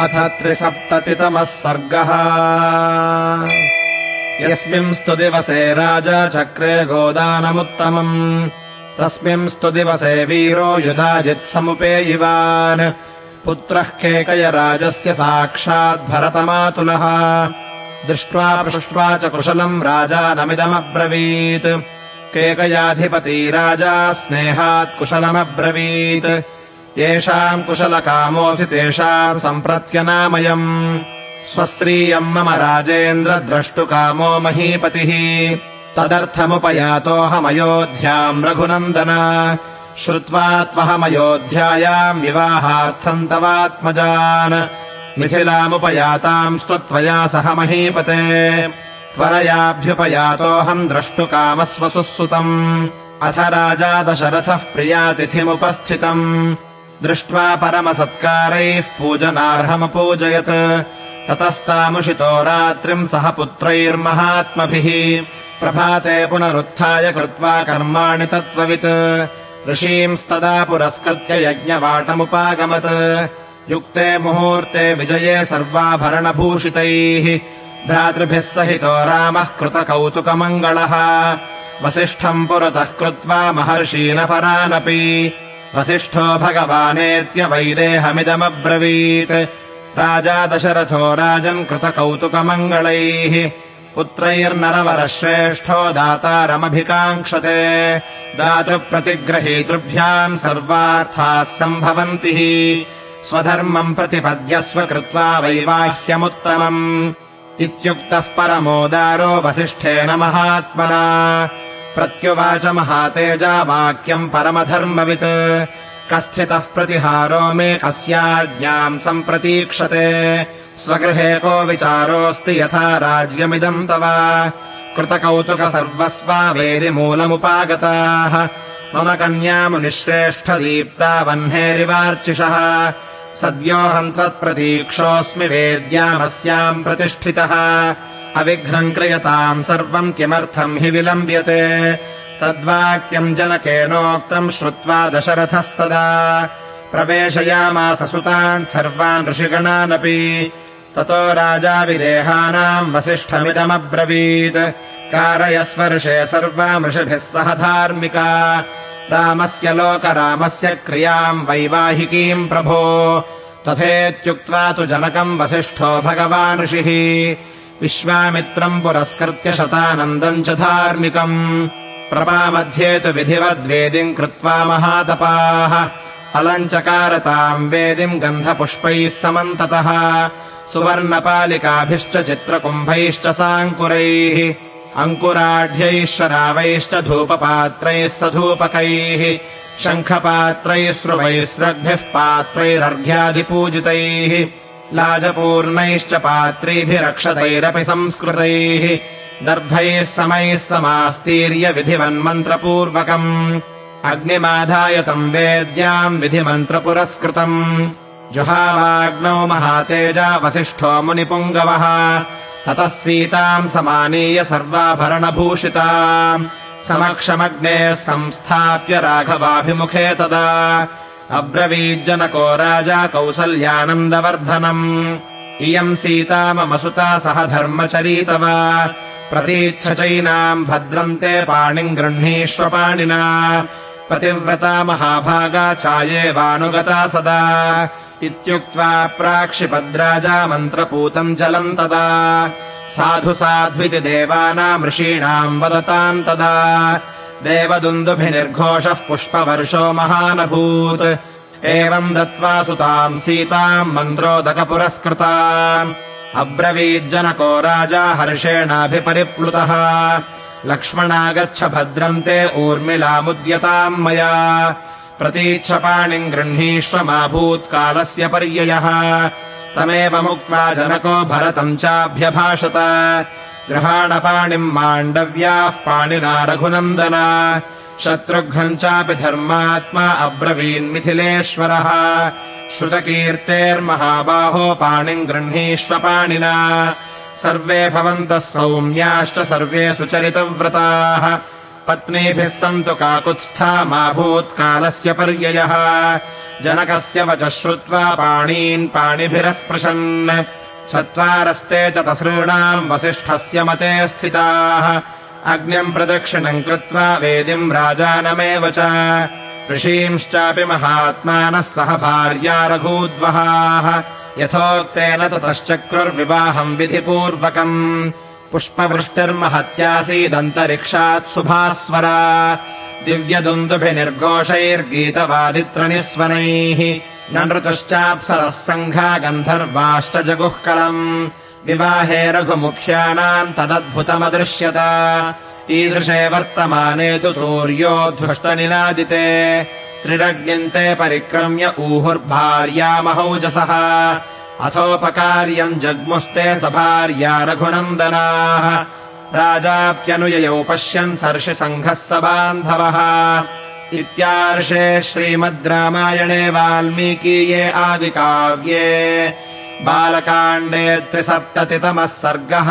अथ त्रिसप्ततितमः सर्गः। यस्मिंस्तु दिवसे राजा चक्रे गोदानमुत्तमम्। तस्मिंस्तु दिवसे वीरो युधाजित्समुपेयिवान् पुत्रः केकयराजस्य साक्षाद्भरतमातुलः दृष्ट्वा पृष्ट्वा च कुशलम् राजानमिदमब्रवीत् केकयाधिपती राजा स्नेहात् कुशलमब्रवीत् येषाम् कुशलकामोऽसि तेषाम् सम्प्रत्यनामयम् स्वश्रीयम् मम राजेन्द्र द्रष्टुकामो महीपतिः। तदर्थमुपयातोऽहमयोध्याम् रघुनन्दन। श्रुत्वा त्वहमयोध्यायाम् विवाहार्थम् तवात्मजान् मिथिलामुपयाताम् त्वया सह महीपते। त्वरयाभ्युपयातोऽहम् द्रष्टुकामस्वसुःसुतम् अथ राजा दशरथः प्रियातिथिमुपस्थितम् दृष्ट्वा परमसत्कारैः पूजनार्हमपूजयत्। ततस्तामुषितो रात्रिम् सह पुत्रैर्महात्मभिः प्रभाते पुनरुत्थाय कृत्वा कर्माणि तत्त्ववित्। ऋषींस्तदा पुरस्कृत्य यज्ञवाटमुपागमत्। युक्ते मुहूर्ते विजये सर्वाभरणभूषितैः। भ्रातृभिः सहितो रामः कृतकौतुकमङ्गलः। वसिष्ठम् पुरतः कृत्वा महर्षीनपरानपि वसिष्ठो भगवानेत्य वैदेहमिदमब्रवीत् राजा दशरथो राजन् कृतकौतुकमङ्गलैः। पुत्रैर्नरवरः श्रेष्ठो दातारमभिकाङ्क्षते। दातृप्रतिग्रहीतृभ्याम् सर्वार्थाः सम्भवन्ति। स्वधर्मम् प्रतिपद्यस्व कृत्वा वैवाह्यमुत्तमम्। इत्युक्तः परमोदारो वसिष्ठेन महात्मना प्रत्युवाच महातेजा वाक्यम् परमधर्मवित्। कस्थितः प्रतिहारो मे कस्याज्ञाम् सम्प्रतीक्षते। स्वगृहे को विचारोऽस्ति यथा राज्यमिदम् तव। कृतकौतुक सर्वस्वा वेदिमूलमुपागताः मम कन्यामुनिश्रेष्ठदीप्ता वह्नेरिवार्चिषः। सद्योऽहम् त्वत्प्रतीक्षोऽस्मि वेद्यामस्याम् प्रतिष्ठितः अविघ्नम् क्रियताम् सर्वम् किमर्थम् हि विलम्ब्यते। तद्वाक्यम् जनकेनोक्तम् श्रुत्वा दशरथस्तदा। प्रवेशयामास सुतान् सर्वान् ऋषिगणानपि। ततो राजा विदेहानाम् वसिष्ठमिदमब्रवीत्। कारयस्वर्षे सर्वाम् ऋषिभिः सह धार्मिका। रामस्य लोकरामस्य क्रियाम् वैवाहिकीम् प्रभो। तथेत्युक्त्वा तु जनकम् वसिष्ठो भगवान् ऋषिः विश्वामित्रम् पुरस्कृत्य शतानन्दम् च धार्मिकम्। प्रपामध्ये तु विधिवद्वेदिम् कृत्वा महातपाः। अलञ्चकारताम् वेदिम् गन्धपुष्पैः समन्ततः। सुवर्णपालिकाभिश्च चित्रकुम्भैश्च साङ्कुरैः। अङ्कुराढ्यैः शरावैश्च धूपपात्रैः सधूपकैः। शङ्खपात्रैः स्रुवैस्रग्भिः पात्रैरर्घ्यादिपूजितैः लाजपूर्णैश्च पात्रीभिरक्षतैरपि संस्कृतैः दर्भैः समैः समास्तीर्य विधिवन्मन्त्रपूर्वकम्। अग्निमाधाय तम् वेद्याम् विधिमन्त्रपुरस्कृतम्। जुहावाग्नौ महातेजा वसिष्ठो मुनिपुङ्गवः। ततः सीताम् समानीय सर्वाभरणभूषिता। समक्षमग्नेः संस्थाप्य राघवाभिमुखे तदा अब्रवीज्जनको राजा कौसल्यानन्दवर्धनम्। इयम् सीता मम सुता सह धर्मचरीतव। प्रतीच्छ चैनाम् भद्रम् ते पाणिम् गृह्णीष्व पाणिना। पतिव्रता महाभागा चायेवानुगता सदा। इत्युक्त्वा प्राक्षिपद्राजा मन्त्रपूतम् जलम् तदा। साधु साध्विति देवानाम् ऋषीणाम् वदताम् तदा देवदुन्दुभिनिर्घोषः पुष्पवर्षो महानभूत्। एवम् दत्त्वा सुताम् सीताम् मन्त्रोदकपुरस्कृता अब्रवीज्जनको राजा हर्षेणाभिपरिप्लुतः। लक्ष्मणागच्छ भद्रम् ते ऊर्मिलामुद्यताम् मया। प्रतीच्छपाणिम् गृह्णीष्व मा भूत्कालस्य पर्ययः। तमेवमुक्त्वा जनको भरतम् चाभ्यभाषत ग्रहाणपाणिम् माण्डव्याः पाणिना रघुनन्दन। शत्रुघ्नम् चापि धर्मात्मा अब्रवीन्मिथिलेश्वरः श्रुतकीर्तेर्महाबाहो पाणिम् गृह्णीष्व पाणिना। सर्वे भवन्तः सौम्याश्च सर्वे पत्नीभिः सन्तु काकुत्स्था मा भूत्कालस्य पर्ययः। जनकस्य वचः श्रुत्वा पाणीन् पाणिभिरस्पृशन् चत्वारस्ते च तसॄणाम् वसिष्ठस्य मते स्थिताः। अग्न्यम् प्रदक्षिणम् कृत्वा वेदिम् राजानमेव च। ऋषींश्चापि महात्मानः सह भार्या रघूद्वहाः। यथोक्तेन ततश्चक्रुर्विवाहम् विधिपूर्वकम्। पुष्पवृष्टिर्महत्यासीदन्तरिक्षात् सुभास्वरा। दिव्यदुन्दुभिनिर्घोषैर्गीतवादित्रनिस्वनैः न नृतुश्चाप्सरः सङ्घा गन्धर्वाश्च जगुःकलम् विवाहे रघुमुख्यानाम् तदद्भुतमदृश्यत। ईदृशे वर्तमाने तु तूर्योऽध्वष्टनिनादिते त्रिरज्ञन्ते परिक्रम्य ऊहुर्भार्यामहौजसः। अथोपकार्यम् जग्मुस्ते स भार्या रघुनन्दनाः। राजाप्यनुययौ पश्यन् सर्षिसङ्घः स बान्धवः इत्यार्षे श्रीमद् रामायणे वाल्मीकीये आदिकाव्ये बालकाण्डे त्रिसप्ततितमः सर्गः